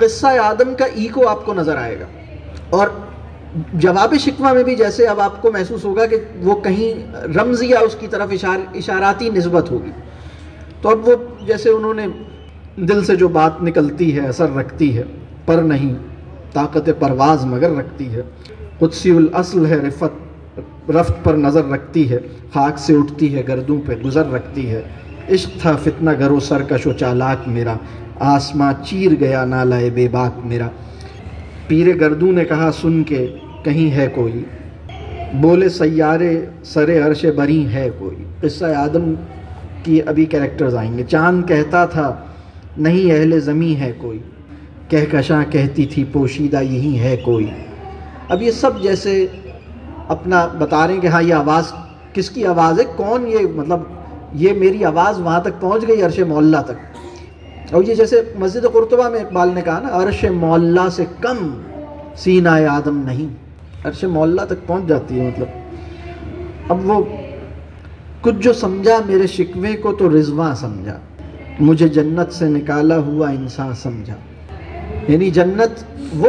قصہ آدم کا ایکو آپ کو نظر آئے گا۔ اور جواب شکوہ میں بھی جیسے اب آپ کو محسوس ہوگا کہ وہ کہیں رمز یا اس کی طرف اشار اشاراتی نسبت ہوگی۔ تو اب وہ جیسے انہوں نے دل سے جو بات نکلتی ہے، اثر رکھتی ہے، پر نہیں، طاقت پرواز مگر رکھتی ہے۔ قدسی الاصل ہے، رفت رفت پر نظر رکھتی ہے۔ خاک سے اٹھتی ہے، گردوں پہ گزر رکھتی ہے۔ عشق تھا فتنہ گرو سرکش و چالاک میرا۔ آسماں چیر گیا نالائے بے باک میرا۔ پیر گردوں نے کہا، سن کے کہیں ہے کوئی؟ بولے، سیارے سرے عرش بری ہے کوئی؟ قصہ آدم کی ابھی کریکٹرز آئیں گے۔ چاند کہتا تھا، نہیں اہل زمیں ہے کوئی۔ کہکشاں کہتی تھی، پوشیدہ یہی ہے کوئی۔ اب یہ سب جیسے اپنا بتا رہے ہیں کہ ہاں یہ آواز کس کی آواز ہے؟ کون یہ؟ مطلب یہ میری آواز وہاں تک پہنچ گئی، عرش معلّہ تک۔ اور یہ جیسے مسجد قرطبہ میں اقبال نے کہا نا، عرش معلّہ سے کم سینہ آدم نہیں۔ عرش معلّہ تک پہنچ جاتی ہے مطلب۔ اب وہ کچھ جو سمجھا میرے شکوے کو تو رضواں سمجھا۔ مجھے جنت سے نکالا ہوا انسان سمجھا۔ یعنی جنت وہ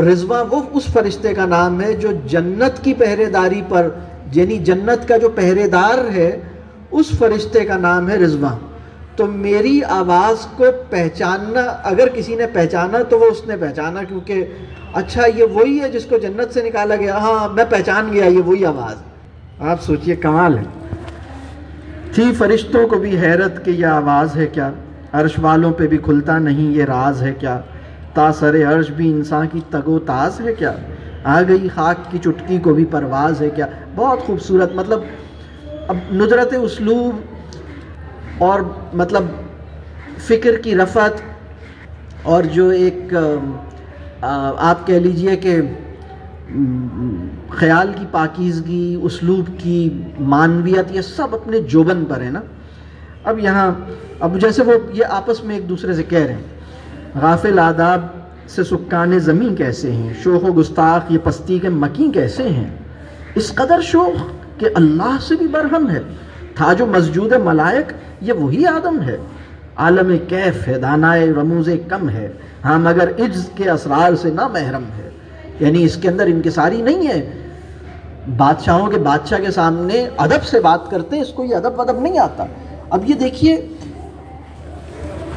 رضواں وہ اس فرشتے کا نام ہے جو جنت کی پہرے داری پر یعنی جنت کا جو پہرے دار ہے، اس فرشتے کا نام ہے رضواں تو میری آواز کو پہچاننا، اگر کسی نے پہچانا تو وہ اس نے پہچانا، کیونکہ اچھا یہ وہی ہے جس کو جنت سے نکالا گیا ہاں میں پہچان گیا، یہ وہی آواز آپ سوچئے کمال ہے۔ تھی فرشتوں کو بھی حیرت کہ یہ آواز ہے کیا؟ عرش والوں پہ بھی کھلتا نہیں، یہ راز ہے کیا؟ تا سر عرش بھی انسان کی تگ و تاز ہے کیا؟ آ گئی خاک کی چٹکی کو بھی پرواز ہے کیا؟ بہت خوبصورت مطلب اب ندرت اسلوب اور مطلب فکر کی رفت اور جو ایک آپ کہہ لیجیے کہ خیال کی پاکیزگی، اسلوب کی معنویت، یہ سب اپنے جوبن پر ہے نا۔ اب یہاں، اب جیسے وہ یہ آپس میں ایک دوسرے سے کہہ رہے ہیں، غافل آداب سے سکان زمین کیسے ہیں؟ شوخ و گستاخ، یہ پستی کے مکیں کیسے ہیں؟ اس قدر شوخ کہ اللہ سے بھی برہم ہے۔ تھا جو مسجود ملائک، یہ وہی آدم ہے۔ عالم کیف ہے، دانائے رموز کم ہے۔ ہاں مگر عجز کے اسرار سے نہ محرم ہے۔ یعنی اس کے اندر انکساری نہیں ہے۔ بادشاہوں کے بادشاہ کے سامنے ادب سے بات کرتے اس کو یہ ادب ودب نہیں آتا۔ اب یہ دیکھیے،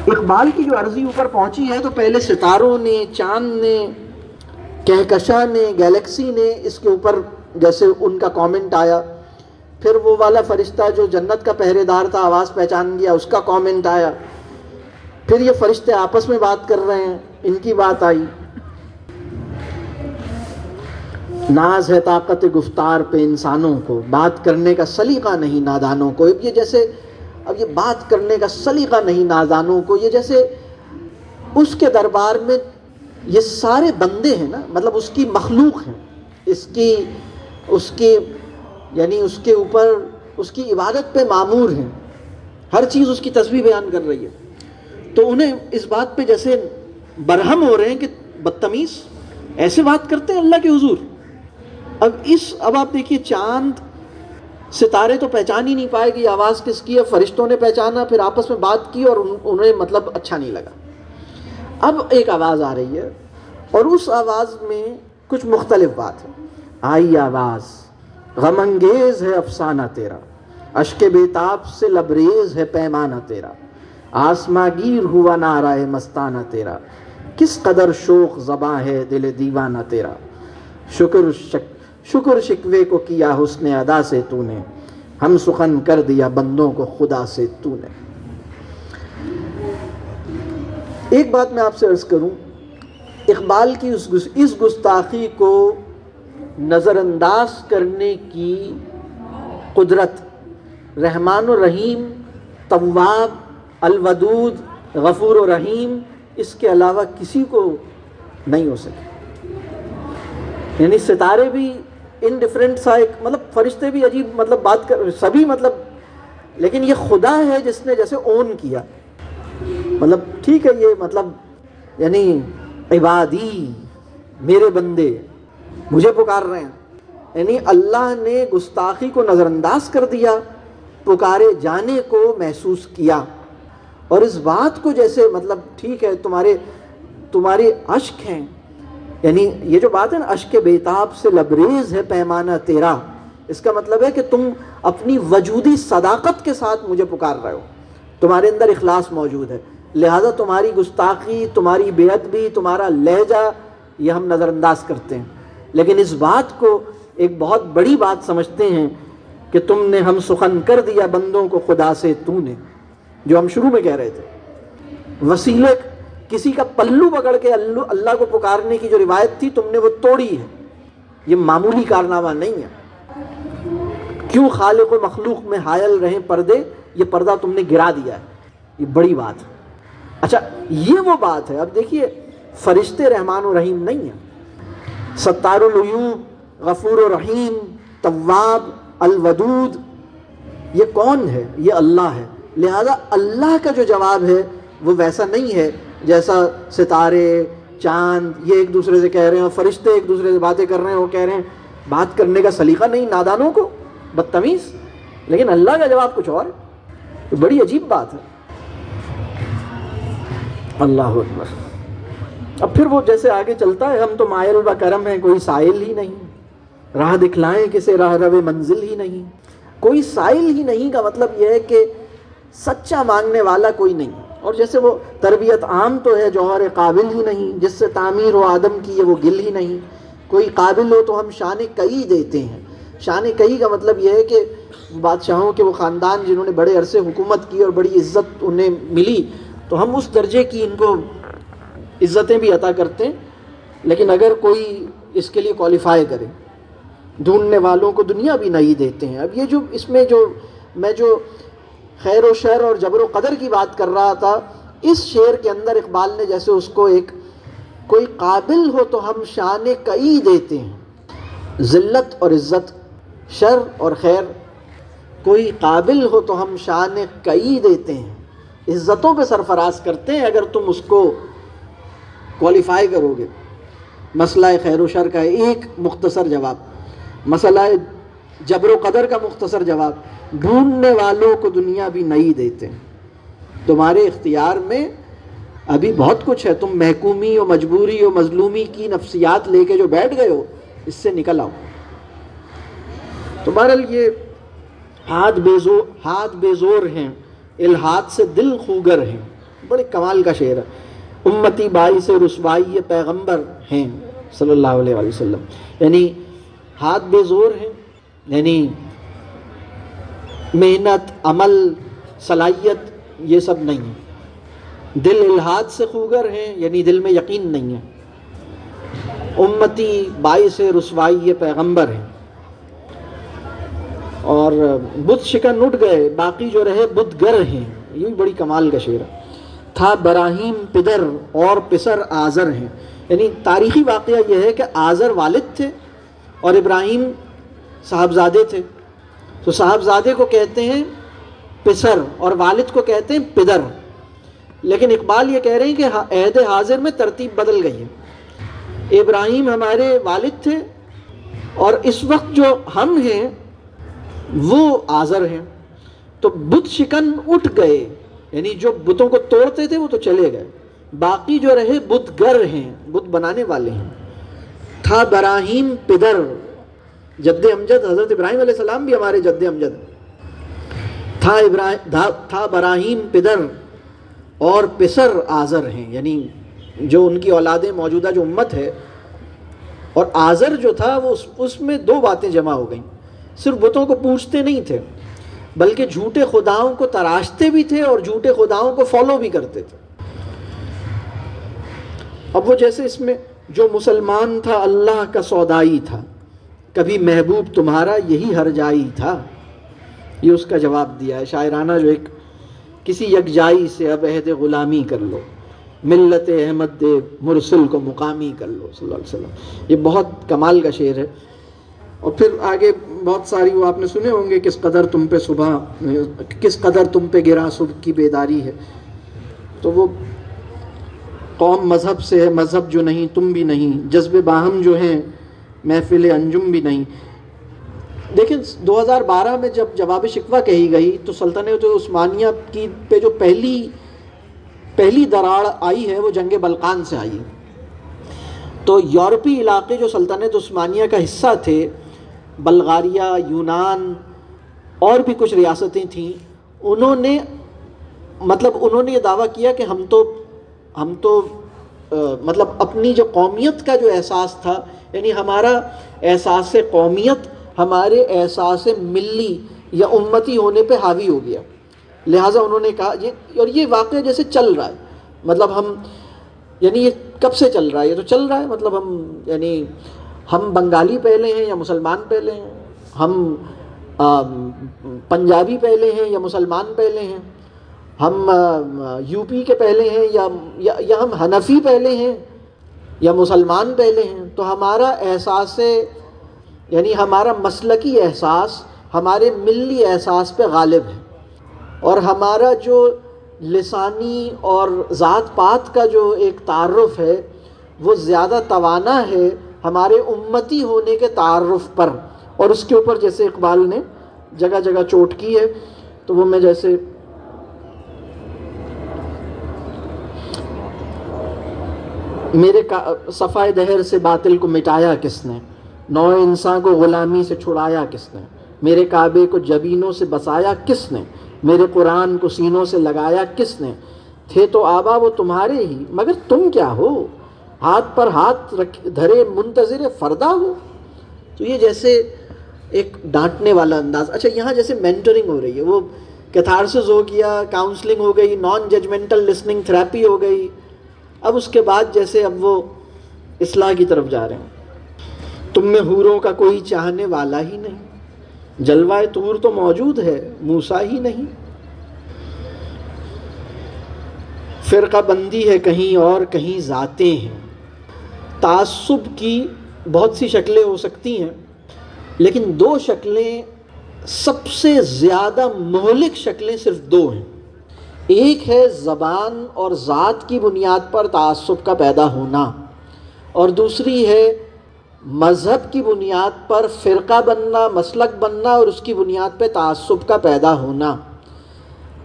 اقبال کی جو عرضی اوپر پہنچی ہے، تو پہلے ستاروں نے، چاند نے، کہکشاں نے، گیلیکسی نے اس کے اوپر جیسے ان کا کامنٹ آیا۔ پھر وہ والا فرشتہ جو جنت کا پہرے دار تھا، آواز پہچان گیا، اس کا کامنٹ آیا۔ پھر یہ فرشتے آپس میں بات کر رہے ہیں، ان کی بات آئی۔ ناز ہے طاقت گفتار پہ انسانوں کو، بات کرنے کا سلیقہ نہیں نادانوں کو۔ اب یہ جیسے، اب یہ بات کرنے کا سلیقہ نہیں نادانوں کو، یہ جیسے اس کے دربار میں یہ سارے بندے ہیں نا مطلب اس کی مخلوق ہیں۔ اس کی اس کی یعنی اس کے اوپر اس کی عبادت پہ معمور ہیں۔ ہر چیز اس کی تصویر بیان کر رہی ہے۔ تو انہیں اس بات پہ جیسے برہم ہو رہے ہیں کہ بدتمیز، ایسے بات کرتے ہیں اللہ کے حضور۔ اب اس، اب آپ دیکھیے چاند ستارے تو پہچان ہی نہیں پائے کہ یہ آواز کس کی ہے، فرشتوں نے پہچانا، پھر آپس میں بات کی اور انہیں مطلب اچھا نہیں لگا۔ اب ایک آواز آ رہی ہے اور اس آواز میں کچھ مختلف بات ہے۔ آئی آواز۔ غم انگیز ہے افسانہ تیرا اشک بیتاب سے لبریز ہے پیمانہ تیرا آسما گیر ہوا نعرہ مستانہ تیرا، کس قدر شوق زباں ہے دل دیوانہ تیرا۔ شکر شک، شکر شکوے کو کیا حسن ادا سے تو نے ہم سخن کر دیا بندوں کو خدا سے تو نے ایک بات میں آپ سے عرض کروں، اقبال کی اس گستاخی کو نظر انداز کرنے کی قدرت۔ رحمان و رحیم طواب الودود، غفور و رحیم، اس کے علاوہ کسی کو نہیں ہو سکے۔ یعنی ستارے بھی ان ڈفرینٹ سا ایک مطلب فرشتے بھی عجیب مطلب بات کر، سبھی مطلب لیکن یہ خدا ہے جس نے جیسے اون کیا۔ مطلب ٹھیک ہے یہ مطلب یعنی عبادی، میرے بندے۔ مجھے پکار رہے ہیں۔ یعنی اللہ نے گستاخی کو نظر انداز کر دیا، پکارے جانے کو محسوس کیا۔ اور اس بات کو جیسے مطلب ٹھیک ہے، تمہارے، تمہاری اشک ہیں۔ یعنی یہ جو بات ہے نا اشک بیتاب سے لبریز ہے پیمانہ تیرا۔ اس کا مطلب ہے کہ تم اپنی وجودی صداقت کے ساتھ مجھے پکار رہے ہو۔ تمہارے اندر اخلاص موجود ہے۔ لہذا تمہاری گستاخی، تمہاری بے ادبی، تمہارا لہجہ یہ ہم نظر انداز کرتے ہیں۔ لیکن اس بات کو ایک بہت بڑی بات سمجھتے ہیں کہ تم نے ہم سخن کر دیا بندوں کو خدا سے، تو نے، جو ہم شروع میں کہہ رہے تھے۔ وسیلے کسی کا پلو پکڑ کے اللہ کو پکارنے کی جو روایت تھی، تم نے وہ توڑی ہے۔ یہ معمولی کارنامہ نہیں ہے۔ کیوں خالق و مخلوق میں حائل رہیں پردے؟ یہ پردہ تم نے گرا دیا ہے۔ یہ بڑی بات ہے۔ اچھا یہ وہ بات ہے۔ اب دیکھیے، فرشتے رحمان و رحیم نہیں ہیں۔ ستار العیوب، غفور و رحیم طواب الودود، یہ کون ہے؟ یہ اللہ ہے۔ لہذا اللہ کا جو جواب ہے وہ ویسا نہیں ہے جیسا ستارے، چاند، یہ ایک دوسرے سے کہہ رہے ہیں، فرشتے ایک دوسرے سے باتیں کر رہے ہیں، وہ کہہ رہے ہیں۔ بات کرنے کا سلیقہ نہیں، نادانوں کو، بدتمیز۔ لیکن اللہ کا جواب کچھ اور ہے۔ بڑی عجیب بات ہے۔ اللہ اکبر۔ اب پھر وہ جیسے آگے چلتا ہے، ہم تو مائل و کرم ہیں، کوئی سائل ہی نہیں۔ راہ دکھلائیں کسے، راہ رو منزل ہی نہیں۔ کوئی سائل ہی نہیں کا مطلب یہ ہے کہ سچا مانگنے والا کوئی نہیں۔ اور جیسے وہ تربیت عام تو ہے، جوہر قابل ہی نہیں۔ جس سے تعمیر و آدم کی ہے، وہ گل ہی نہیں۔ کوئی قابل ہو تو ہم شان کئی دیتے ہیں۔ شان کئی کا مطلب یہ ہے کہ بادشاہوں کے وہ خاندان جنہوں نے بڑے عرصے حکومت کی اور بڑی عزت انہیں ملی، تو ہم اس درجے کی ان کو عزتیں بھی عطا کرتے ہیں، لیکن اگر کوئی اس کے لیے کوالیفائی کرے، ڈھونڈنے والوں کو دنیا بھی نہیں دیتے ہیں۔ اب یہ جو اس میں جو میں جو خیر و شر اور جبر و قدر کی بات کر رہا تھا، اس شعر کے اندر اقبال نے جیسے اس کو ایک کوئی قابل ہو تو ہم شان کئی دیتے ہیں۔ ذلت اور عزت، شر اور خیر، کوئی قابل ہو تو ہم شان کئی دیتے ہیں۔ عزتوں پہ سرفراز کرتے ہیں اگر تم اس کو کوالیفائی کرو گے۔ مسئلہ خیر و شر کا ایک مختصر جواب۔ مسئلہ جبر و قدر کا مختصر جواب۔ ڈھونڈنے والوں کو دنیا بھی نہیں دیتے۔ تمہارے اختیار میں ابھی بہت کچھ ہے۔ تم محکومی و مجبوری و مظلومی کی نفسیات لے کے جو بیٹھ گئے ہو، اس سے نکل آؤ۔ تمہارے لیے ہاتھ بے زور ہاتھ بے زور ہیں الہات سے دل خوگر ہیں۔ بڑے کمال کا شعر ہے۔ امتی بائی سے رسوائی پیغمبر ہیں، صلی اللہ علیہ وسلم۔ یعنی ہاتھ بے زور ہیں یعنی محنت، عمل، صلاحیت، یہ سب نہیں ہے دل الحاد سے خوگر ہیں یعنی دل میں یقین نہیں ہے۔ امتی باعث رسوائی یہ پیغمبر ہیں۔ اور بدھ شکن اٹھ گئے، باقی جو رہے بدھ گر ہیں، یہ بھی بڑی کمال کا شعر ہے۔ تھا براہیم پدر اور پسر آزر ہیں۔ یعنی تاریخی واقعہ یہ ہے کہ آزر والد تھے اور ابراہیم صاحبزادے تھے۔ تو صاحبزادے کو کہتے ہیں پسر اور والد کو کہتے ہیں پدر۔ لیکن اقبال یہ کہہ رہے ہیں کہ عہد حاضر میں ترتیب بدل گئی ہے۔ ابراہیم ہمارے والد تھے اور اس وقت جو ہم ہیں وہ آزر ہیں۔ تو بت شکن اٹھ گئے۔ یعنی جو بتوں کو توڑتے تھے وہ تو چلے گئے۔ باقی جو رہے بت گر ہیں، بت بنانے والے ہیں۔ تھا براہیم پدر، جد امجد، حضرت ابراہیم علیہ السلام بھی ہمارے جد امجد۔ تھا ابراہیم تھا براہیم پدر اور پسر آزر ہیں۔ یعنی جو ان کی اولادیں موجودہ جو امت ہے۔ اور آزر جو تھا وہ اس میں دو باتیں جمع ہو گئیں۔ صرف بتوں کو پوچھتے نہیں تھے۔ بلکہ جھوٹے خداؤں کو تراشتے بھی تھے اور جھوٹے خداؤں کو فالو بھی کرتے تھے۔ اب وہ جیسے اس میں جو مسلمان تھا، اللہ کا سودائی تھا، کبھی محبوب تمہارا یہی ہر جائی تھا۔ یہ اس کا جواب دیا ہے۔ شاعرانہ جو ایک کسی یکجائی سے اب عہد غلامی کر لو، ملت احمد مرسل کو مقامی کر لو، صلی اللہ علیہ وسلم۔ یہ بہت کمال کا شعر ہے۔ اور پھر آگے بہت ساری وہ آپ نے سنے ہوں گے کس قدر تم پہ صبح کس قدر تم پہ گرا صبح کی بیداری ہے۔ تو وہ قوم مذہب سے ہے، مذہب جو نہیں، تم بھی نہیں۔ جذب باہم جو ہیں، محفل انجم بھی نہیں۔ دیکھیں، دو ہزار بارہ میں جب جواب شکوہ کہی گئی تو سلطنت عثمانیہ کی پہ جو پہلی پہلی دراڑ آئی ہے، وہ جنگ بلقان سے آئی۔ تو یورپی علاقے جو سلطنت عثمانیہ کا حصہ تھے بلغاریہ، یونان اور بھی کچھ ریاستیں تھیں، انہوں نے مطلب انہوں نے یہ دعویٰ کیا کہ ہم تو ہم تو مطلب اپنی جو قومیت کا جو احساس تھا یعنی ہمارا احساس قومیت ہمارے احساس ملی یا امتی ہونے پہ حاوی ہو گیا۔ لہٰذا انہوں نے کہا، یہ اور یہ واقعہ جیسے چل رہا ہے۔ مطلب ہم یعنی یہ کب سے چل رہا ہے؟ یہ تو چل رہا ہے مطلب ہم یعنی ہم بنگالی پہلے ہیں یا مسلمان پہلے ہیں؟ ہم پنجابی پہلے ہیں یا مسلمان پہلے ہیں؟ ہم یو پی کے پہلے ہیں یا یا ہم حنفی پہلے ہیں یا مسلمان پہلے ہیں؟ تو ہمارا احساس یعنی ہمارا مسلکی احساس، ہمارے ملی احساس پہ غالب ہے۔ اور ہمارا جو لسانی اور ذات پات کا جو ایک تعارف ہے، وہ زیادہ توانا ہے ہمارے امتی ہونے کے تعارف پر۔ اور اس کے اوپر جیسے اقبال نے جگہ جگہ چوٹ کی ہے، تو وہ میں جیسے میرے صفائے دہر سے باطل کو مٹایا کس نے؟ نو انسان کو غلامی سے چھڑایا کس نے؟ میرے کعبے کو جبینوں سے بسایا کس نے؟ میرے قرآن کو سینوں سے لگایا کس نے؟ تھے تو آبا وہ تمہارے ہی، مگر تم کیا ہو؟ ہاتھ پر ہاتھ رکھ دھرے منتظر فردا ہو۔ تو یہ جیسے ایک ڈانٹنے والا انداز۔ اچھا یہاں جیسے مینٹرنگ ہو رہی ہے۔ وہ کیتھارسز ہو گیا کاؤنسلنگ ہو گئی نان ججمنٹل لسننگ تھراپی ہو گئی۔ اب اس کے بعد جیسے اب وہ اصلاح کی طرف جا رہے ہیں۔ تم میں حوروں کا کوئی چاہنے والا ہی نہیں۔ جلوہ تور تو موجود ہے موسا ہی نہیں۔ فرقہ بندی ہے، کہیں اور کہیں ذاتیں ہیں۔ تعصب کی بہت سی شکلیں ہو سکتی ہیں، لیکن دو شکلیں سب سے زیادہ مہلک شکلیں صرف دو ہیں۔ ایک ہے زبان اور ذات کی بنیاد پر تعصب کا پیدا ہونا، اور دوسری ہے مذہب کی بنیاد پر فرقہ بننا، مسلک بننا، اور اس کی بنیاد پہ تعصب کا پیدا ہونا۔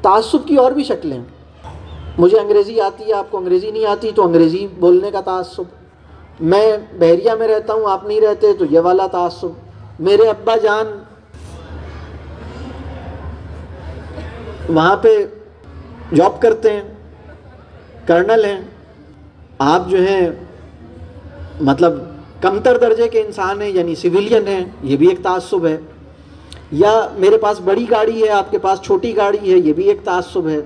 تعصب کی اور بھی شکلیں۔ مجھے انگریزی آتی ہے، آپ کو انگریزی نہیں آتی تو انگریزی بولنے کا تعصب میں بحریہ میں رہتا ہوں، آپ نہیں رہتے، تو یہ والا تعصب۔ میرے ابا جان، وہاں پہ جاب کرتے ہیں کرنل ہیں۔ آپ جو ہیں مطلب کمتر درجے کے انسان ہیں یعنی سویلین ہیں۔ یہ بھی ایک تعصب ہے۔ یا میرے پاس بڑی گاڑی ہے، آپ کے پاس چھوٹی گاڑی ہے، یہ بھی ایک تعصب ہے۔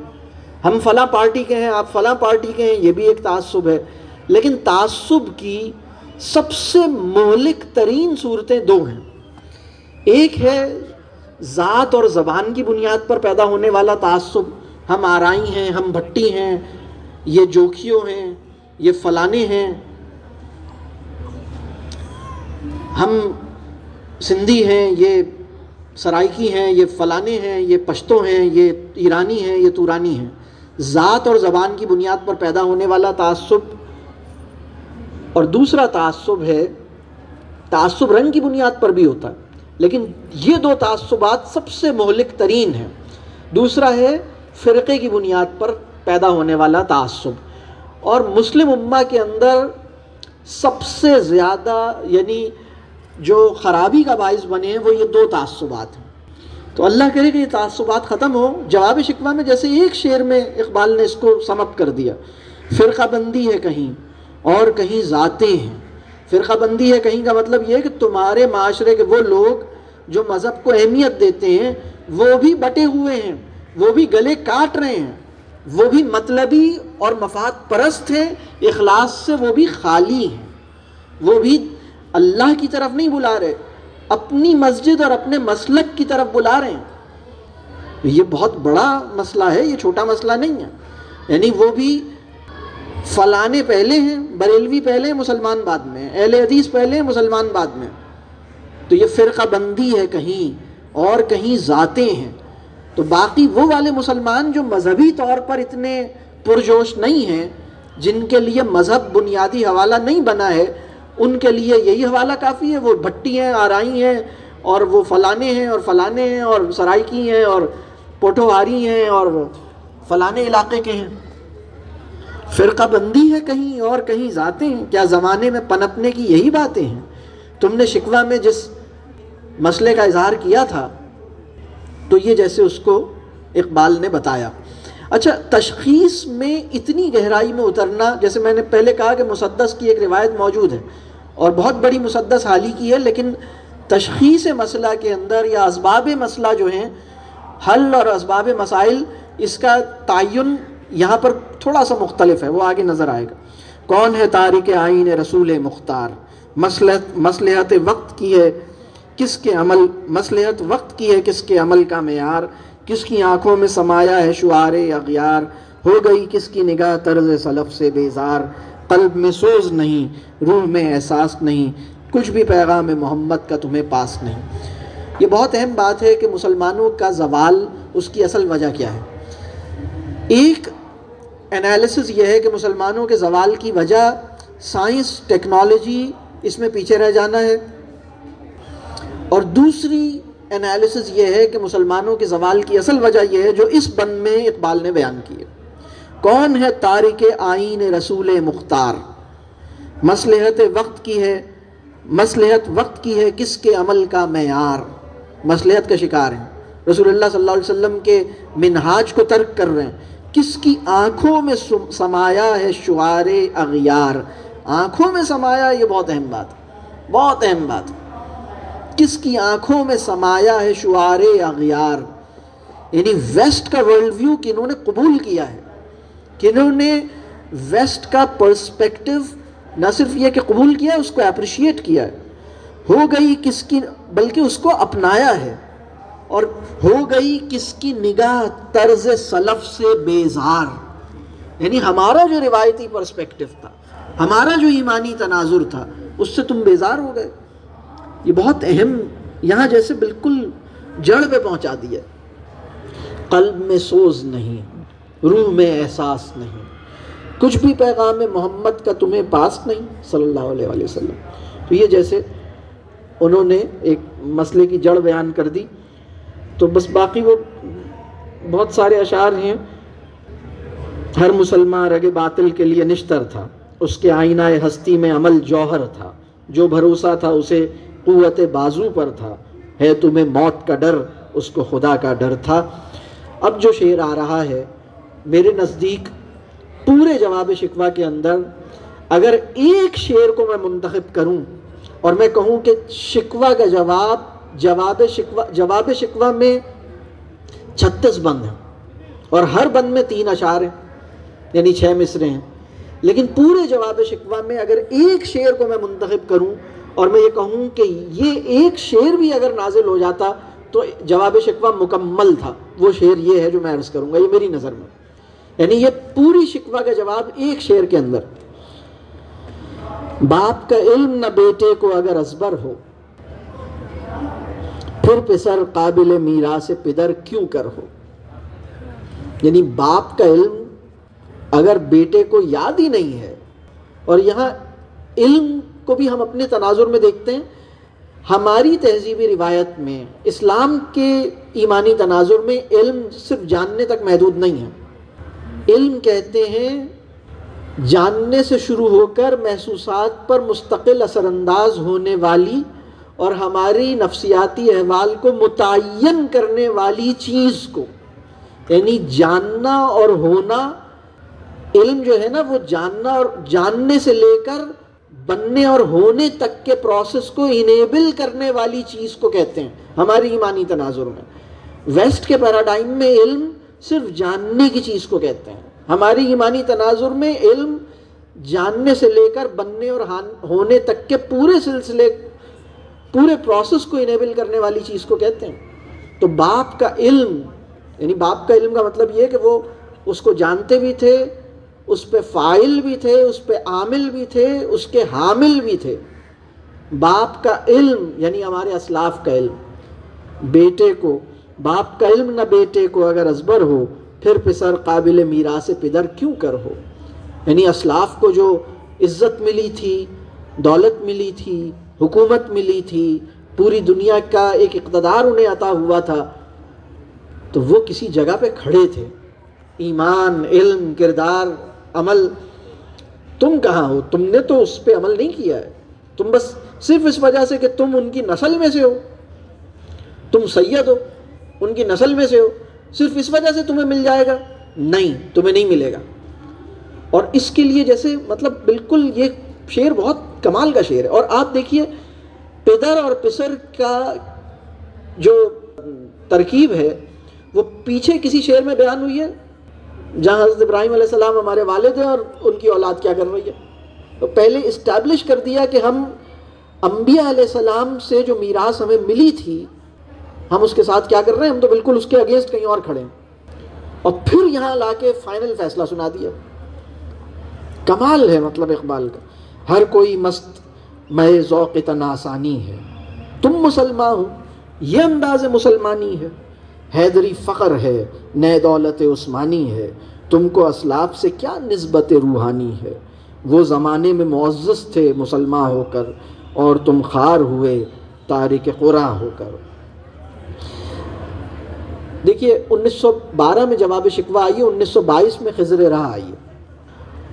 ہم فلاں پارٹی کے ہیں، آپ فلاں پارٹی کے ہیں، یہ بھی ایک تعصب ہے۔ لیکن تعصب کی سب سے مہلک ترین صورتیں دو ہیں۔ ایک ہے ذات اور زبان کی بنیاد پر پیدا ہونے والا تعصب۔ ہم آرائی ہیں، ہم بھٹی ہیں، یہ جوکھیوں ہیں، یہ فلانے ہیں۔ ہم سندھی ہیں، یہ سرائکی ہیں، یہ فلانے ہیں، یہ پشتو ہیں، یہ ایرانی ہیں، یہ تورانی ہیں۔ ذات اور زبان کی بنیاد پر پیدا ہونے والا تعصب اور دوسرا تعصب ہے، تعصب رنگ کی بنیاد پر بھی ہوتا ہے، لیکن یہ دو تعصبات سب سے مہلک ترین ہیں۔ دوسرا ہے، فرقے کی بنیاد پر پیدا ہونے والا تعصب۔ اور مسلم امہ کے اندر سب سے زیادہ یعنی جو خرابی کا باعث بنے ہیں، وہ یہ دو تعصبات ہیں۔ تو اللہ کرے کہ یہ تعصبات ختم ہو جواب شکوہ میں جیسے ایک شعر میں اقبال نے اس کو سمپ کر دیا، فرقہ بندی ہے کہیں۔ اور کہیں ذاتیں ہیں۔ فرقہ بندی ہے، کہیں کا مطلب یہ ہے کہ تمہارے معاشرے کے وہ لوگ جو مذہب کو اہمیت دیتے ہیں، وہ بھی بٹے ہوئے ہیں، وہ بھی گلے کاٹ رہے ہیں، وہ بھی مطلبی اور مفاد پرست ہیں، اخلاص سے وہ بھی خالی ہیں۔ وہ بھی اللہ کی طرف نہیں بلا رہے، اپنی مسجد اور اپنے مسلک کی طرف بلا رہے ہیں۔ یہ بہت بڑا مسئلہ ہے، یہ چھوٹا مسئلہ نہیں ہے۔ یعنی وہ بھی فلانے پہلے ہیں، بریلوی پہلے ہیں، مسلمان بعد میں اہل حدیث پہلے ہیں، مسلمان بعد میں تو یہ فرقہ بندی ہے کہیں اور کہیں ذاتیں ہیں۔ تو باقی وہ والے مسلمان جو مذہبی طور پر اتنے پرجوش نہیں ہیں، جن کے لیے مذہب بنیادی حوالہ نہیں بنا ہے، ان کے لیے یہی حوالہ کافی ہے، وہ بھٹی ہیں، آرائی ہیں اور وہ فلانے ہیں اور فلانے ہیں اور سرائکی ہیں اور پوٹوہاری ہیں اور فلانے علاقے کے ہیں۔ فرقہ بندی ہے کہیں اور کہیں ذاتیں ہیں۔ کیا زمانے میں پنپنے کی یہی باتیں ہیں؟ تم نے شکوہ میں جس مسئلے کا اظہار کیا تھا، تو یہ جیسے اس کو اقبال نے بتایا۔ اچھا تشخیص میں اتنی گہرائی میں اترنا، جیسے میں نے پہلے کہا کہ مسدس کی ایک روایت موجود ہے، اور بہت بڑی مسدس حالی کی ہے، لیکن تشخیص مسئلہ کے اندر یا اسباب مسئلہ جو ہیں، حل اور اسباب مسائل، اس کا تعین یہاں پر تھوڑا سا مختلف ہے، وہ آگے نظر آئے گا۔ کون ہے تاریخ آئین رسول مختار؟ مسلحت مسلحت وقت کی ہے کس کے عمل، مسلحت وقت کی ہے کس کے عمل کا معیار؟ کس کی آنکھوں میں سمایا ہے شعار اغیار؟ ہو گئی کس کی نگاہ طرز سلف سے بیزار؟ قلب میں سوز نہیں، روح میں احساس نہیں، کچھ بھی پیغام محمد کا تمہیں پاس نہیں۔ یہ بہت اہم بات ہے کہ مسلمانوں کا زوال اس کی اصل وجہ کیا ہے۔ ایک انالیسس یہ ہے کہ مسلمانوں کے زوال کی وجہ سائنس ٹیکنالوجی اس میں پیچھے رہ جانا ہے۔ اور دوسری انالیسس یہ ہے کہ مسلمانوں کے زوال کی اصل وجہ یہ ہے جو اس بند میں اقبال نے بیان کی ہے۔ کون ہے تارک آئین رسول مختار؟ مسلحت وقت کی ہے۔ مسلحت وقت کی ہے کس کے عمل کا معیار؟ مسلحت کا شکار ہیں۔ رسول اللہ صلی اللہ علیہ وسلم کے منہاج کو ترک کر رہے ہیں۔ کس کی آنکھوں میں سمایا ہے شعار اغیار؟ آنکھوں میں سمایا، یہ بہت اہم بات، بہت اہم بات۔ کس کی آنکھوں میں سمایا ہے شعار اغیار؟ یعنی ویسٹ کا ورلڈ ویو کنہوں نے قبول کیا ہے کنہوں نے ویسٹ کا پرسپیکٹو نہ صرف یہ کہ قبول کیا ہے، اس کو اپریشیٹ کیا ہے۔ ہو گئی کس کی، بلکہ اس کو اپنایا ہے۔ اور ہو گئی کس کی نگاہ طرز سلف سے بیزار۔ یعنی ہمارا جو روایتی پرسپیکٹو تھا، ہمارا جو ایمانی تناظر تھا، اس سے تم بیزار ہو گئے۔ یہ بہت اہم، یہاں جیسے بالکل جڑ پہ پہنچا دیا قلب میں سوز نہیں، روح میں احساس نہیں۔ کچھ بھی پیغام محمد کا تمہیں پاس نہیں، صلی اللہ علیہ وسلم۔ تو یہ جیسے انہوں نے ایک مسئلے کی جڑ بیان کر دی۔ تو بس باقی وہ بہت سارے اشعار ہیں۔ ہر مسلمان رگ باطل کے لیے نشتر تھا۔ اس کے آئینہ ہستی میں عمل جوہر تھا۔ جو بھروسہ تھا اسے قوت بازو پر تھا۔ ہے تمہیں موت کا ڈر، اس کو خدا کا ڈر تھا۔ اب جو شعر آ رہا ہے، میرے نزدیک پورے جواب شکوہ کے اندر اگر ایک شعر کو میں منتخب کروں اور میں کہوں کہ شکوہ کا جواب جواب شکوہ جواب شکوہ میں چھتیس بند ہیں اور ہر بند میں تین اشعار ہیں یعنی چھ مصرے ہیں۔ لیکن پورے جواب شکوہ میں اگر ایک شعر کو میں منتخب کروں اور میں یہ کہوں کہ یہ ایک شعر بھی اگر نازل ہو جاتا تو جواب شکوہ مکمل تھا۔ وہ شعر یہ ہے جو میں عرض کروں گا، یہ میری نظر میں۔ یعنی یہ پوری شکوہ کا جواب ایک شعر کے اندر۔ باپ کا علم نہ بیٹے کو اگر ازبر ہو پھر پسر قابل میرا سے پدر کیوں کر ہو؟ یعنی باپ کا علم اگر بیٹے کو یاد ہی نہیں ہے، اور یہاں علم کو بھی ہم اپنے تناظر میں دیکھتے ہیں، ہماری تہذیبی روایت میں، اسلام کے ایمانی تناظر میں علم صرف جاننے تک محدود نہیں ہے۔ علم کہتے ہیں، جاننے سے شروع ہو کر محسوسات پر مستقل اثر انداز ہونے والی اور ہماری نفسیاتی احوال کو متعین کرنے والی چیز کو یعنی جاننا اور ہونا، علم جو ہے نا وہ جاننا اور جاننے سے لے کر بننے اور ہونے تک کے پروسیس کو انیبل کرنے والی چیز کو کہتے ہیں، ہماری ایمانی تناظر میں۔ ویسٹ کے پیراڈائم میں علم صرف جاننے کی چیز کو کہتے ہیں۔ ہماری ایمانی تناظر میں علم جاننے سے لے کر بننے اور ہونے تک کے پورے سلسلے پورے پروسیس کو انیبل کرنے والی چیز کو کہتے ہیں۔ تو باپ کا علم یعنی باپ کا علم کا مطلب یہ کہ وہ اس کو جانتے بھی تھے، اس پہ فائل بھی تھے، اس پہ عامل بھی تھے، اس کے حامل بھی تھے۔ باپ کا علم یعنی ہمارے اسلاف کا علم۔ بیٹے کو، باپ کا علم نہ بیٹے کو اگر ازبر ہو، پھر پسر قابل میرا سے پدر کیوں کر ہو؟ یعنی اسلاف کو جو عزت ملی تھی، دولت ملی تھی حکومت ملی تھی، پوری دنیا کا ایک اقتدار انہیں عطا ہوا تھا، تو وہ کسی جگہ پہ کھڑے تھے۔ ایمان، علم، کردار، عمل۔ تم کہاں ہو؟ تم نے تو اس پہ عمل نہیں کیا ہے۔ تم بس صرف اس وجہ سے کہ تم ان کی نسل میں سے ہو۔ تم سید ہو، ان کی نسل میں سے ہو۔ صرف اس وجہ سے تمہیں مل جائے گا؟ نہیں، تمہیں نہیں ملے گا۔ اور اس کے لیے جیسے مطلب بالکل یہ شعر بہت کمال کا شعر ہے۔ اور آپ دیکھیے، پدر اور پسر کا جو ترکیب ہے، وہ پیچھے کسی شعر میں بیان ہوئی ہے، جہاں حضرت ابراہیم علیہ السلام ہمارے والد ہیں اور ان کی اولاد کیا کر رہی ہے۔ تو پہلے اسٹیبلش کر دیا کہ ہم انبیاء علیہ السلام سے جو میراث ہمیں ملی تھی، ہم اس کے ساتھ کیا کر رہے ہیں؟ ہم تو بالکل اس کے اگینسٹ کہیں اور کھڑے ہیں۔ اور پھر یہاں لا کے فائنل فیصلہ سنا دیا۔ کمال ہے مطلب اقبال کا۔ ہر کوئی مست میں ذوق تناسانی ہے۔ تم مسلمان ہو، یہ انداز مسلمانی ہے۔ حیدری فخر ہے، نئے دولت عثمانی ہے۔ تم کو اسلاف سے کیا نسبت روحانی ہے؟ وہ زمانے میں معزز تھے مسلمان ہو کر، اور تم خار ہوئے تارک قرآ ہو کر۔ دیکھیے، انیس سو بارہ میں جواب شکوہ آئی ہے انیس سو بائیس میں خضر راہ آئی۔ ہے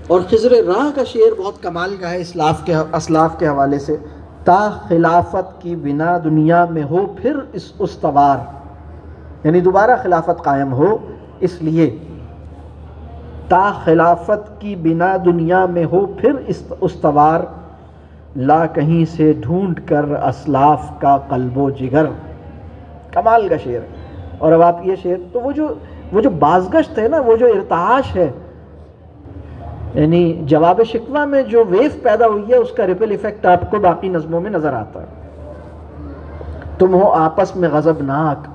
اور خضر راہ کا شعر بہت کمال کا ہے اسلاف کے اسلاف کے حوالے سے۔ تا خلافت کی بنا دنیا میں ہو، پھر اس استوار۔ یعنی دوبارہ خلافت قائم ہو، اس لیے۔ تا خلافت کی بنا دنیا میں ہو، پھر اس استوار۔ لا کہیں سے ڈھونڈ کر اسلاف کا قلب و جگر۔ کمال کا شعر۔ اور اب آپ یہ شعر، تو وہ جو وہ جو بازگشت ہے نا، وہ جو ارتعاش ہے یعنی جواب شکوہ میں جو ویو پیدا ہوئی ہے، اس کا ریپل ایفیکٹ آپ کو باقی نظموں میں نظر آتا ہے۔ تم ہو آپس میں غضبناک،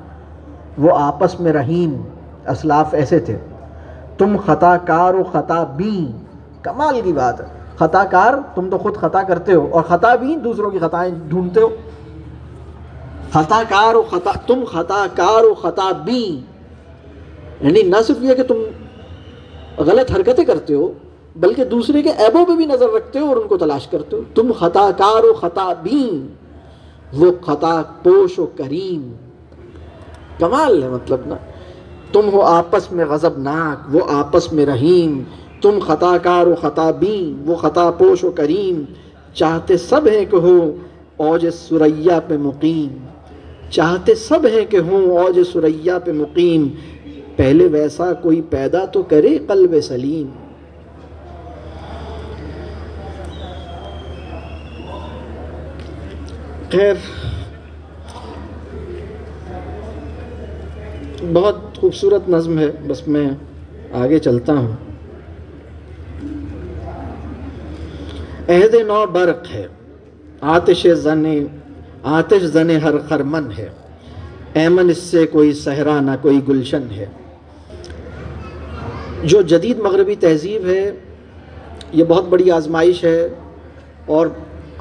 وہ آپس میں رحیم، اسلاف ایسے تھے۔ تم خطا کار و خطا بین، کمال کی بات ہے۔ خطا کار، تم تو خود خطا کرتے ہو، اور خطا بین دوسروں کی خطائیں ڈھونڈتے ہو۔ خطا کار و خطا، تم خطا کار و خطا بین۔ یعنی نہ صرف یہ کہ تم غلط حرکتیں کرتے ہو بلکہ دوسرے کے عیبوں پہ بھی نظر رکھتے ہو اور ان کو تلاش کرتے ہو۔ تم خطا کار و خطا بین وہ خطا پوش و کریم۔ کمال ہے مطلب نا۔ تم ہو آپس میں غضب ناک وہ آپس میں رحیم۔ تم خطا کار و خطا بین وہ خطا پوش و کریم۔ چاہتے سب ہیں کہ ہو اوج سریا پہ مقیم۔ چاہتے سب ہیں کہ ہوں اوج سریا پہ مقیم۔ پہلے ویسا کوئی پیدا تو کرے قلب سلیم۔ خیر، بہت خوبصورت نظم ہے، بس میں آگے چلتا ہوں۔ عہد نو برق ہے، آتش زن آتش زن ہر خرمن ہے۔ ایمن اس سے کوئی صحرا نہ کوئی گلشن ہے۔ جو جدید مغربی تہذیب ہے، یہ بہت بڑی آزمائش ہے اور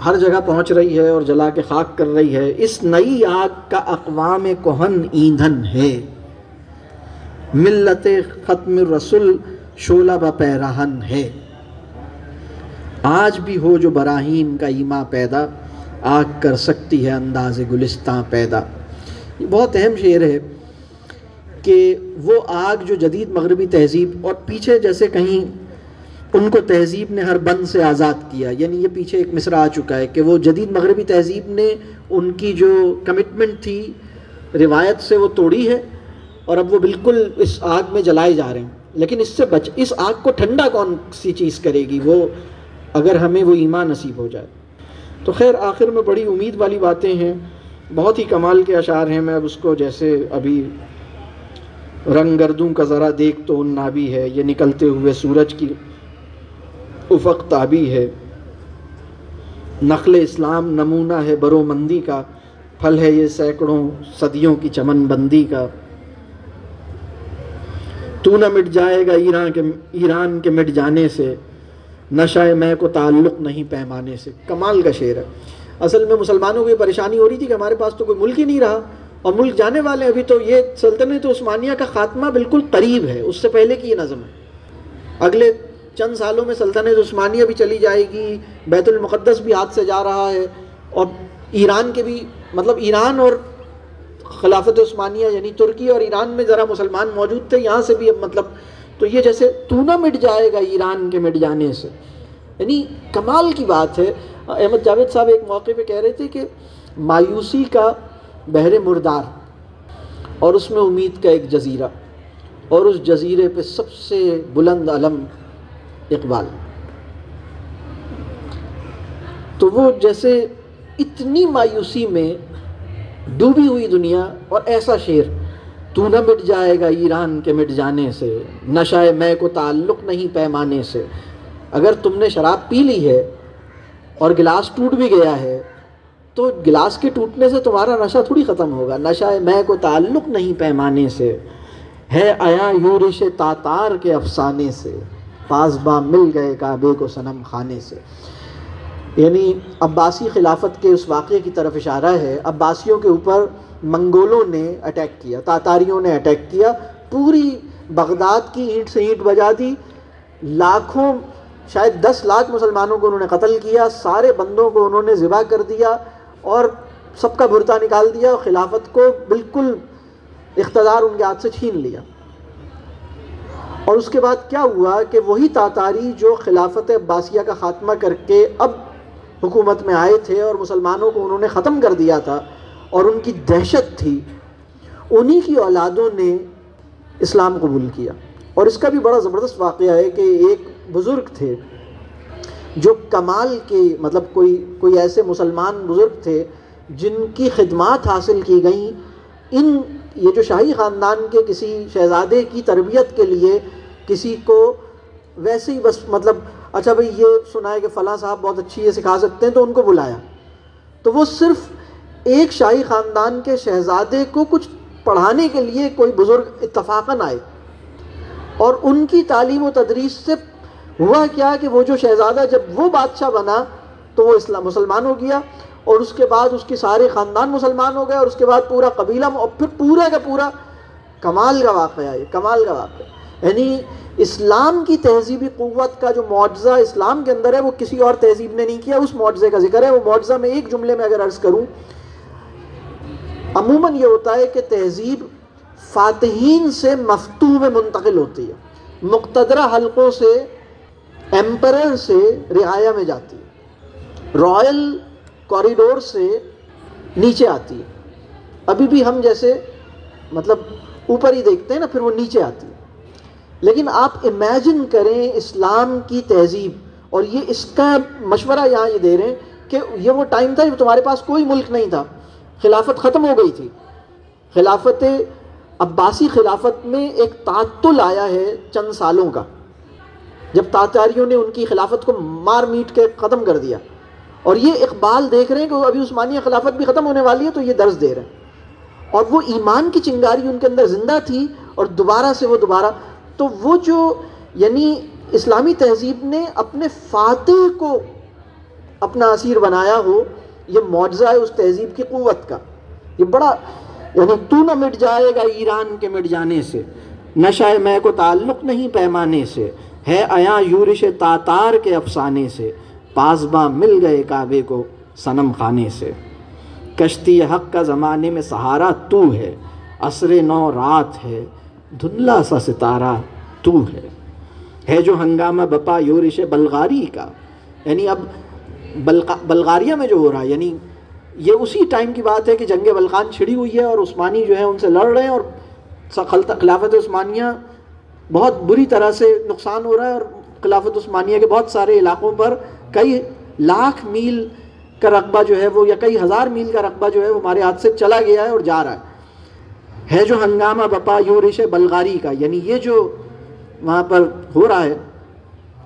ہر جگہ پہنچ رہی ہے اور جلا کے خاک کر رہی ہے۔ اس نئی آگ کا اقوام کوہن ایندھن ہے۔ ملت ختم رسول شولہ بپیراہن ہے۔ آج بھی ہو جو براہیم کا ایما پیدا، آگ کر سکتی ہے انداز گلستان پیدا۔ یہ بہت اہم شعر ہے کہ وہ آگ جو جدید مغربی تہذیب اور پیچھے جیسے کہیں ان کو تہذیب نے ہر بند سے آزاد کیا۔ یعنی یہ پیچھے ایک مصرع آ چکا ہے کہ وہ جدید مغربی تہذیب نے ان کی جو کمٹمنٹ تھی، روایت سے وہ توڑی ہے اور اب وہ بالکل اس آگ میں جلائے جا رہے ہیں۔ لیکن اس سے بچ، اس آگ کو ٹھنڈا کون سی چیز کرے گی؟ وہ اگر ہمیں وہ ایمان نصیب ہو جائے۔ تو خیر، آخر میں بڑی امید والی باتیں ہیں۔ بہت ہی کمال کے اشعار ہیں۔ میں اب اس کو جیسے ابھی رنگ گردوں کا ذرا دیکھ تو ان نابی ہے، یہ نکلتے ہوئے سورج کی افق تابی ہے۔ نقل اسلام نمونہ ہے برو مندی کا۔ پھل ہے یہ سینکڑوں صدیوں کی چمن بندی کا۔ تو نہ مٹ جائے گا ایران کے ایران کے مٹ جانے سے۔ نشہ میں کو تعلق نہیں پیمانے سے۔ کمال کا شعر ہے۔ اصل میں مسلمانوں کو یہ پریشانی ہو رہی تھی کہ ہمارے پاس تو کوئی ملک ہی نہیں رہا۔ اور ملک جانے والے ابھی تو یہ سلطنت عثمانیہ کا خاتمہ بالکل قریب ہے۔ اس سے پہلے کی یہ نظم ہے۔ اگلے چند سالوں میں سلطنت عثمانیہ بھی چلی جائے گی، بیت المقدس بھی ہاتھ سے جا رہا ہے، اور ایران کے بھی مطلب ایران اور خلافت عثمانیہ یعنی ترکی اور ایران میں ذرا مسلمان موجود تھے، یہاں سے بھی اب مطلب تو یہ جیسے تو نہ مٹ جائے گا ایران کے مٹ جانے سے۔ یعنی کمال کی بات ہے۔ احمد جاوید صاحب ایک موقع پہ کہہ رہے تھے کہ مایوسی کا بحر مردار، اور اس میں امید کا ایک جزیرہ، اور اس جزیرے پہ سب سے بلند علم اقبال۔ تو وہ جیسے اتنی مایوسی میں ڈوبی ہوئی دنیا اور ایسا شعر، تو نہ مٹ جائے گا ایران کے مٹ جانے سے نشہ میں کو تعلق نہیں پیمانے سے۔ اگر تم نے شراب پی لی ہے اور گلاس ٹوٹ بھی گیا ہے، تو گلاس کے ٹوٹنے سے تمہارا نشہ تھوڑی ختم ہوگا۔ نشہ میں کو تعلق نہیں پیمانے سے، ہے آیا یورش تاتار کے افسانے سے۔ پاسبا مل گئے کعبے کو صنم خانے سے۔ یعنی عباسی خلافت کے اس واقعے کی طرف اشارہ ہے۔ عباسیوں کے اوپر منگولوں نے اٹیک کیا، تاتاریوں نے اٹیک کیا۔ پوری بغداد کی اینٹ سے اینٹ بجا دی۔ لاکھوں، شاید دس لاکھ مسلمانوں کو انہوں نے قتل کیا۔ سارے بندوں کو انہوں نے ذبح کر دیا اور سب کا بھرتا نکال دیا۔ اور خلافت کو بالکل اقتدار ان کے ہاتھ سے چھین لیا۔ اور اس کے بعد کیا ہوا کہ وہی تاتاری جو خلافت عباسیہ کا خاتمہ کر کے اب حکومت میں آئے تھے اور مسلمانوں کو انہوں نے ختم کر دیا تھا اور ان کی دہشت تھی، انہی کی اولادوں نے اسلام قبول کیا۔ اور اس کا بھی بڑا زبردست واقعہ ہے کہ ایک بزرگ تھے جو کمال کے مطلب کوئی کوئی ایسے مسلمان بزرگ تھے جن کی خدمات حاصل کی گئیں۔ ان، یہ جو شاہی خاندان کے کسی شہزادے کی تربیت کے لیے کسی کو ویسے ہی بس مطلب اچھا بھائی، یہ سنا ہے کہ فلاں صاحب بہت اچھی یہ سکھا سکتے ہیں، تو ان کو بلایا۔ تو وہ صرف ایک شاہی خاندان کے شہزادے کو کچھ پڑھانے کے لیے کوئی بزرگ اتفاقاً آئے۔ اور ان کی تعلیم و تدریس سے ہوا کیا کہ وہ جو شہزادہ جب وہ بادشاہ بنا تو وہ اسلام، مسلمان ہو گیا۔ اور اس کے بعد اس کے سارے خاندان مسلمان ہو گئے، اور اس کے بعد پورا قبیلہ، اور پھر پورا کا پورا کمال کا واقعہ یہ کمال کا واقعہ۔ یعنی اسلام کی تہذیبی قوت کا جو معجزہ اسلام کے اندر ہے، وہ کسی اور تہذیب نے نہیں کیا۔ اس معجزے کا ذکر ہے۔ وہ معجزہ میں ایک جملے میں اگر عرض کروں، عموماً یہ ہوتا ہے کہ تہذیب فاتحین سے مفتوح میں منتقل ہوتی ہے۔ مقتدرہ حلقوں سے ایمپرر سے رعایا میں جاتی ہے۔ رائل کوریڈور سے نیچے آتی ہے۔ ابھی بھی ہم جیسے مطلب اوپر ہی دیکھتے ہیں نا، پھر وہ نیچے آتی ہے۔ لیکن آپ امیجن کریں اسلام کی تہذیب اور یہ اس کا مشورہ یہاں یہ دے رہے ہیں کہ یہ وہ ٹائم تھا تمہارے پاس کوئی ملک نہیں تھا۔ خلافت ختم ہو گئی تھی۔ خلافت عباسی خلافت میں ایک تعطل آیا ہے چند سالوں کا۔ جب تاتاریوں نے ان کی خلافت کو مار میٹ کے ختم کر دیا۔ اور یہ اقبال دیکھ رہے ہیں کہ ابھی عثمانیہ خلافت بھی ختم ہونے والی ہے تو یہ درس دے رہے ہیں۔ اور وہ ایمان کی چنگاری ان کے اندر زندہ تھی اور دوبارہ سے وہ دوبارہ تو وہ جو یعنی اسلامی تہذیب نے اپنے فاتح کو اپنا اسیر بنایا ہو، یہ معجزہ ہے اس تہذیب کی قوت کا۔ یہ بڑا یعنی تو نہ مٹ جائے گا ایران کے مٹ جانے سے نشہ میں کو تعلق نہیں پیمانے سے، ہے ایا یورش تاتار کے افسانے سے پاسباں مل گئے کعبے کو صنم خانے سے۔ کشتی حق کا زمانے میں سہارا تو ہے، عصر نو رات ہے دھندلا سا ستارہ تو ہے۔ ہے جو ہنگامہ بپا یورش بلغاری کا۔ یعنی اب بلغاریہ میں جو ہو رہا ہے یعنی یہ اسی ٹائم کی بات ہے کہ جنگ بلقان چھڑی ہوئی ہے اور عثمانی جو ہے ان سے لڑ رہے ہیں اور خلافت عثمانیہ بہت بری طرح سے نقصان ہو رہا ہے اور خلافت عثمانیہ کے بہت سارے علاقوں پر کئی لاکھ میل کا رقبہ جو ہے وہ یا کئی ہزار میل کا رقبہ جو ہے وہ ہمارے ہاتھ سے چلا گیا ہے اور جا رہا ہے۔ ہے جو ہنگامہ بپا یورش بلغاری کا یعنی یہ جو وہاں پر ہو رہا ہے،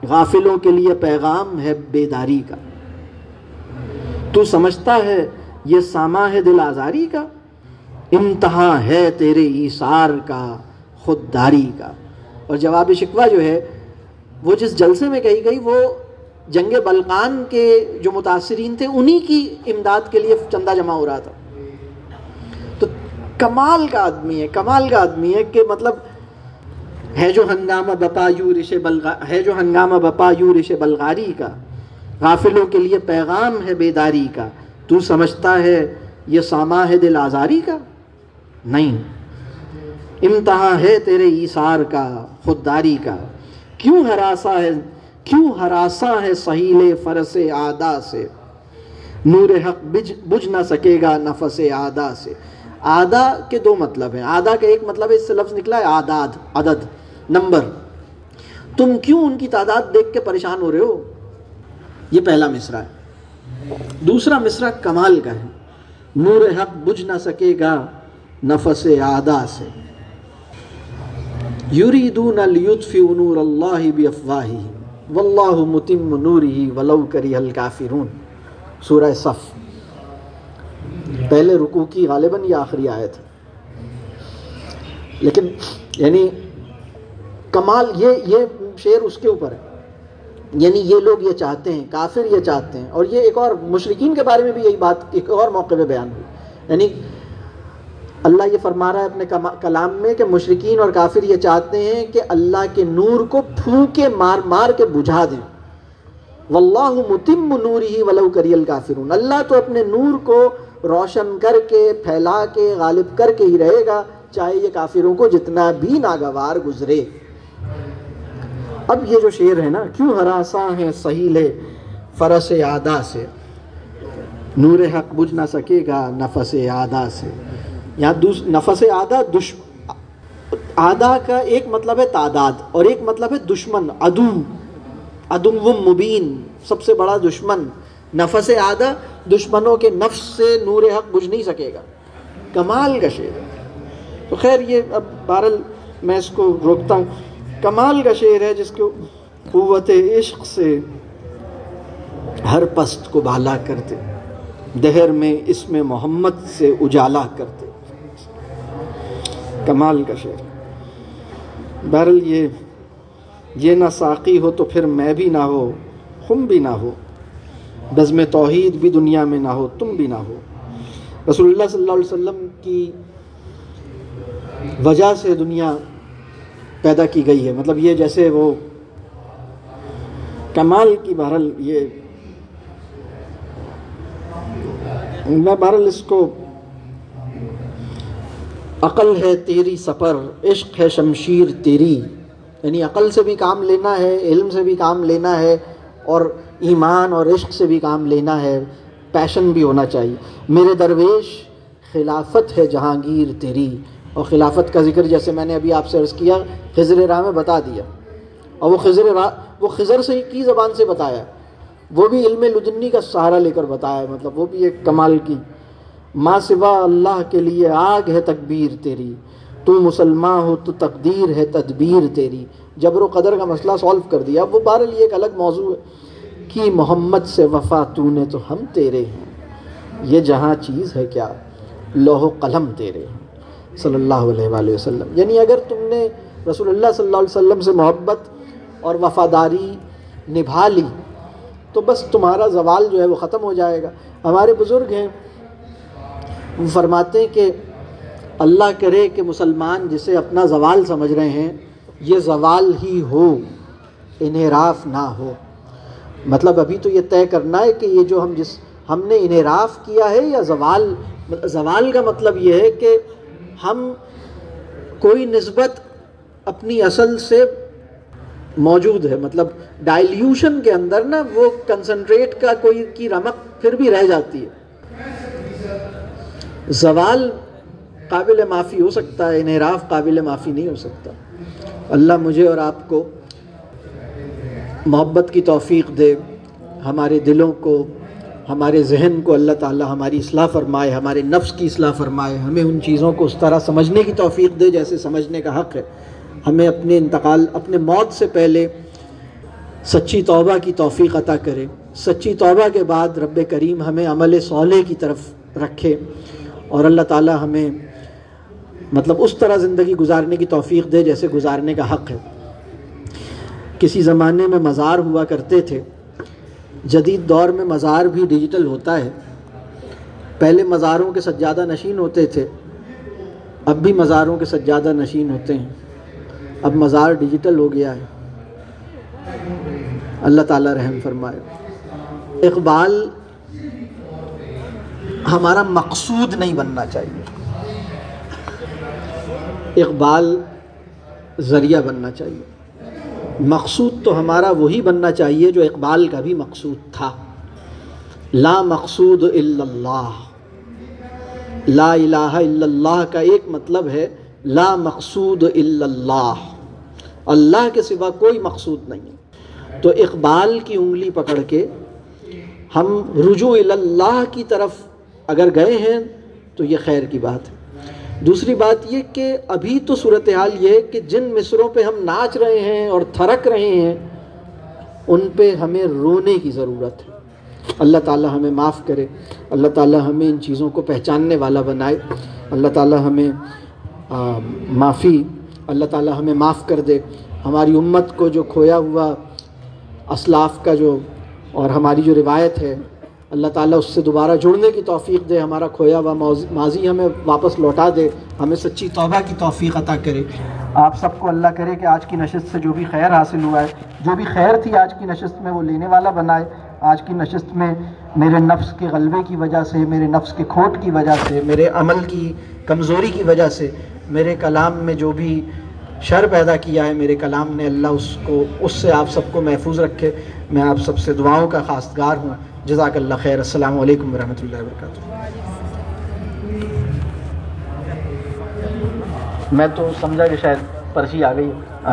غافلوں کے لیے پیغام ہے بیداری کا۔ تو سمجھتا ہے یہ ساما ہے دل آزاری کا انتہا ہے تیرے ایسار کا، خودداری کا۔ اور جواب شکوہ جو ہے، وہ جس جلسے میں کہی گئی، وہ جنگ بلقان کے جو متاثرین تھے، انہی کی امداد کے لیے چندہ جمع ہو رہا تھا۔ کمال کا آدمی ہے، کمال کا آدمی ہے کہ مطلب ہے جو ہنگامہ بپا یو رش بلغا، ہے جو ہنگامہ بپا یو رش بلغاری کا، غافلوں کے لیے پیغام ہے بیداری کا، تو سمجھتا ہے یہ ساما ہے دل آزاری کا؟ نہیں۔ امتحان ہے تیرے ایثار کا، خودداری کا۔ کیوں ہراسا ہے، کیوں ہراساں ہے سہیل فرس آدا سے؟ نور حق بج بجھ نہ سکے گا نفس آدا سے۔ آدھا کے دو مطلب ہیں۔ آدھا کا ایک مطلب ہے، اس سے لفظ نکلا ہے آداد، عدد، نمبر۔ تم کیوں ان کی تعداد دیکھ کے پریشان ہو رہے ہو؟ یہ پہلا مصرع ہے۔ دوسرا مصرع کمال کا ہے۔ نور حق بجھ نہ سکے گا نفس آدا سے۔ یریدون لیطفئوا نور اللہ بافواہہم۔ واللہ متم نورہ ولو کرہ الکافرون۔ سورہ صف۔ پہلے رکوع کی غالباً یہ آخری آیت ہے۔ لیکن یعنی کمال یہ یہ شعر اس کے اوپر ہے۔ یعنی یہ لوگ یہ چاہتے ہیں، کافر یہ چاہتے ہیں۔ اور یہ ایک اور مشرقین کے بارے میں بھی یہی بات، ایک اور موقع پہ بیان ہوئی۔ یعنی اللہ یہ فرما رہا ہے اپنے کلام میں کہ مشرقین اور کافر یہ چاہتے ہیں کہ اللہ کے نور کو پھونکے، مار مار کے بجھا دیں۔ واللہ متم نور ہی ولو کری الکافرون اللہ تو اپنے نور کو روشن کر کے، پھیلا کے، غالب کر کے ہی رہے گا، چاہے یہ کافروں کو جتنا بھی ناگوار گزرے۔ اب یہ جو شعر ہے نا، کیوں ہراساں ہے سہیل فرس آدا سے۔ نور حق بجھ نہ سکے گا نفس آدا سے۔ یہاں نفس آدھا دش، آدھا کا ایک مطلب ہے تعداد، اور ایک مطلب ہے دشمن ادو ادم و مبین، سب سے بڑا دشمن۔ نفس آدھا دشمنوں کے نفس سے نور حق بجھ نہیں سکے گا۔ کمال کا شعر۔ تو خیر، یہ اب بہرل میں اس کو روکتا ہوں۔ کمال کا شعر ہے جس کو قوت عشق سے ہر پست کو بالا کرتے، دہر میں اس میں محمد سے اجالا کرتے۔ کمال کا شعر۔ بہرل یہ یہ نہ ساقی ہو تو پھر میں بھی نہ ہو، خم بھی نہ ہو۔ بزم توحید بھی دنیا میں نہ ہو، تم بھی نہ ہو۔ رسول اللہ صلی اللہ علیہ وسلم کی وجہ سے دنیا پیدا کی گئی ہے۔ مطلب یہ جیسے وہ کمال کی بہرحال یہ میں بہرحال اس کو عقل ہے تیری سفر عشق ہے شمشیر تیری۔ یعنی عقل سے بھی کام لینا ہے، علم سے بھی کام لینا ہے اور ایمان اور عشق سے بھی کام لینا ہے پیشن بھی ہونا چاہیے۔ میرے درویش، خلافت ہے جہانگیر تیری۔ اور خلافت کا ذکر جیسے میں نے ابھی آپ سے عرض کیا، خضر راہ میں بتا دیا۔ اور وہ خضر راہ، وہ خضر سے کی زبان سے بتایا؟ وہ بھی علم لدنی کا سہارا لے کر بتایا مطلب وہ بھی ایک کمال کی۔ ماں سوا اللہ کے لیے آگ ہے تکبیر تیری۔ تو مسلمان ہو تو تقدیر ہے تدبیر تیری۔ جبر و قدر کا مسئلہ سولو کر دیا۔ وہ بہرحال یہ ایک الگ موضوع ہے۔ کہ محمد سے وفا تو نے تو ہم تیرے ہیں۔ یہ جہاں چیز ہے کیا؟ لوہ و قلم تیرے ہیں۔ صلی اللہ علیہ وآلہ وسلم۔ یعنی اگر تم نے رسول اللہ صلی اللہ علیہ وسلم سے محبت اور وفاداری نبھا لی، تو بس تمہارا زوال جو ہے وہ ختم ہو جائے گا۔ ہمارے بزرگ ہیں، وہ فرماتے ہیں کہ اللہ کرے کہ مسلمان جسے اپنا زوال سمجھ رہے ہیں، یہ زوال ہی ہو، انحراف نہ ہو۔ مطلب ابھی تو یہ طے کرنا ہے کہ یہ جو ہم جس ہم نے انحراف کیا ہے یا زوال زوال کا مطلب یہ ہے کہ ہم کوئی نسبت اپنی اصل سے موجود ہے مطلب ڈائلیوشن کے اندر نا وہ کنسنٹریٹ کا کوئی، کی رمق پھر بھی رہ جاتی ہے۔ زوال قابل معافی ہو سکتا ہے، انحراف قابل معافی نہیں ہو سکتا۔ اللہ مجھے اور آپ کو محبت کی توفیق دے، ہمارے دلوں کو، ہمارے ذہن کو اللہ تعالیٰ ہماری اصلاح فرمائے، ہمارے نفس کی اصلاح فرمائے، ہمیں ان چیزوں کو اس طرح سمجھنے کی توفیق دے جیسے سمجھنے کا حق ہے۔ ہمیں اپنے انتقال، اپنے موت سے پہلے سچی توبہ کی توفیق عطا کرے۔ سچی توبہ کے بعد رب کریم ہمیں عمل صالح کی طرف رکھے اور اللہ تعالیٰ ہمیں مطلب اس طرح زندگی گزارنے کی توفیق دے جیسے گزارنے کا حق ہے۔ کسی زمانے میں مزار ہوا کرتے تھے، جدید دور میں مزار بھی ڈیجیٹل ہوتا ہے۔ پہلے مزاروں کے سجادہ نشین ہوتے تھے، اب بھی مزاروں کے سجادہ نشین ہوتے ہیں۔ اب مزار ڈیجیٹل ہو گیا ہے۔ اللہ تعالیٰ رحم فرمائے۔ اقبال ہمارا مقصود نہیں بننا چاہیے۔ اقبال ذریعہ بننا چاہیے۔ مقصود تو ہمارا وہی بننا چاہیے جو اقبال کا بھی مقصود تھا۔ لا مقصود الا اللہ۔ لا الہ الا اللہ کا ایک مطلب ہے لا مقصود الا اللہ۔ اللہ کے سوا کوئی مقصود نہیں۔ تو اقبال کی انگلی پکڑ کے ہم رجوع اللہ کی طرف اگر گئے ہیں تو یہ خیر کی بات ہے۔ دوسری بات یہ کہ ابھی تو صورتحال یہ کہ جن مصروں پہ ہم ناچ رہے ہیں اور تھرک رہے ہیں، ان پہ ہمیں رونے کی ضرورت ہے۔ اللہ تعالیٰ ہمیں معاف کرے۔ اللہ تعالیٰ ہمیں ان چیزوں کو پہچاننے والا بنائے۔ اللہ تعالیٰ ہمیں معافی۔ اللہ تعالیٰ ہمیں معاف کر دے۔ ہماری امت کو جو کھویا ہوا اسلاف کا جو اور ہماری جو روایت ہے اللہ تعالیٰ اس سے دوبارہ جڑنے کی توفیق دے، ہمارا کھویا ہوا ماضی ہمیں واپس لوٹا دے، ہمیں سچی توبہ کی توفیق عطا کرے۔ آپ سب کو اللہ کرے کہ آج کی نشست سے جو بھی خیر حاصل ہوا ہے، جو بھی خیر تھی آج کی نشست میں، وہ لینے والا بنائے آج کی نشست میں میرے نفس کے غلبے کی وجہ سے، میرے نفس کے کھوٹ کی وجہ سے، میرے عمل کی کمزوری کی وجہ سے میرے کلام میں جو بھی شر پیدا کیا ہے، میرے کلام نے اللہ اس کو، اس سے آپ سب کو محفوظ رکھے۔ میں آپ سب سے دعاؤں کا خاصگار ہوں۔ جزاک اللہ خیر، السلام علیکم ورحمۃ اللہ وبرکاتہ۔ میں تو سمجھا کہ شاید پرچی آ گئی۔